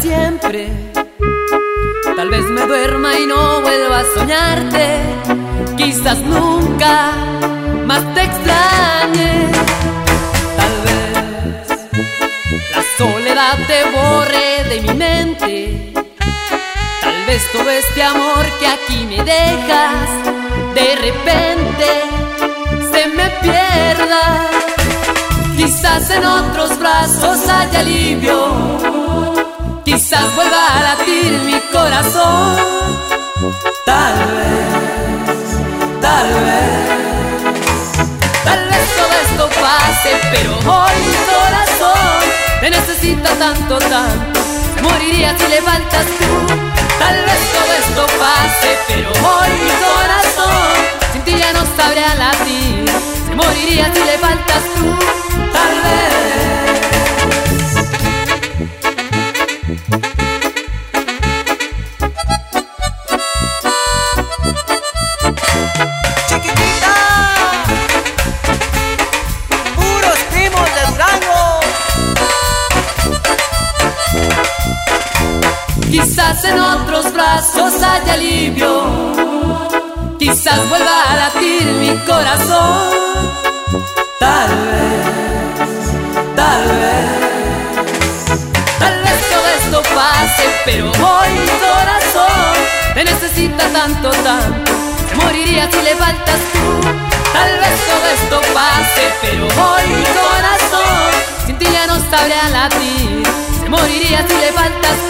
siempre. Tal vez me duerma y no vuelva a soñarte. Quizás nunca más te extrañe. Tal vez la soledad te borre de mi mente. Tal vez todo este amor que aquí me dejas, de repente se me pierda. Quizás en otros brazos haya alivio Tal vez, tal vez, tal vez todo esto pase, pero hoy mi corazón te necesita tanto, tanto. Moriría si le faltas tú. Tal vez todo esto pase, pero hoy mi corazón sin ti ya no sabría latir. Se moriría si le faltas tú. Quizás en otros brazos haya alivio. Quizás vuelva a latir mi corazón. Tal vez, tal vez. Tal vez todo esto pase, pero hoy corazón te necesita tanto, tanto. Se moriría si le faltas tú. Tal vez todo esto pase, pero hoy mi corazón sin ti ya no sabría latir. Se moriría si le faltas tú.